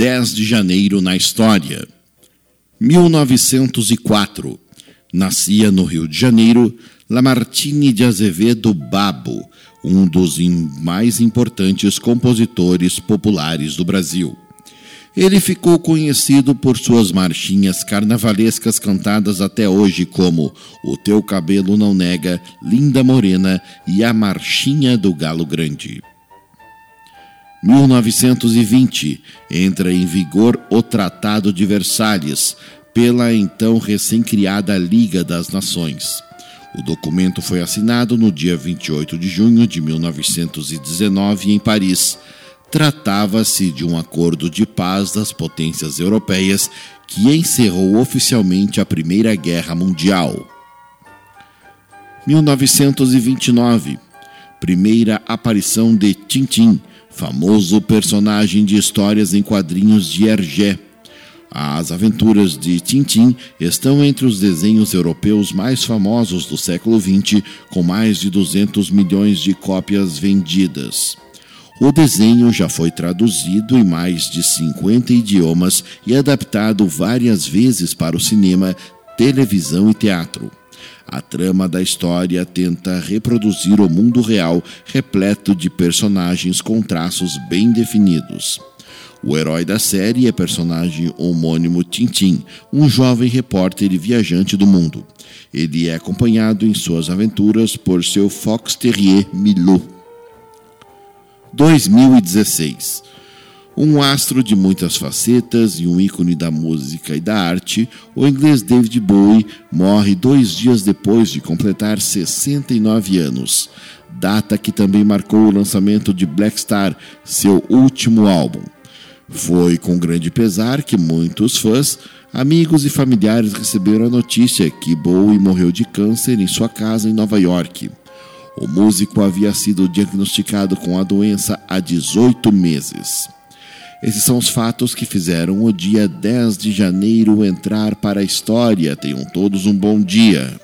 10 de janeiro na história. 1904. Nascia no Rio de Janeiro Lamartine de Azevedo Babo, um dos mais importantes compositores populares do Brasil. Ele ficou conhecido por suas marchinhas carnavalescas cantadas até hoje como O Teu Cabelo Não Nega, Linda Morena e A Marchinha do Galo Grande. 1920 entra em vigor o Tratado de Versalhes, pela então recém-criada Liga das Nações. O documento foi assinado no dia 28 de junho de 1919 em Paris. Tratava-se de um acordo de paz das potências europeias que encerrou oficialmente a Primeira Guerra Mundial. 1929 Primeira aparição de Tintin, famoso personagem de histórias em quadrinhos de Hergé. As aventuras de Tintin estão entre os desenhos europeus mais famosos do século XX, com mais de 200 milhões de cópias vendidas. O desenho já foi traduzido em mais de 50 idiomas e adaptado várias vezes para o cinema, televisão e teatro. A trama da história tenta reproduzir o mundo real, repleto de personagens com traços bem definidos. O herói da série é personagem homônimo Tintin, um jovem repórter e viajante do mundo. Ele é acompanhado em suas aventuras por seu Fox Terrier Milou. 2016 um astro de muitas facetas e um ícone da música e da arte, o inglês David Bowie morre dois dias depois de completar 69 anos, data que também marcou o lançamento de Black Star, seu último álbum. Foi com grande pesar que muitos fãs, amigos e familiares receberam a notícia que Bowie morreu de câncer em sua casa em Nova York. O músico havia sido diagnosticado com a doença há 18 meses. Esses são os fatos que fizeram o dia 10 de janeiro entrar para a história. Tenham todos um bom dia.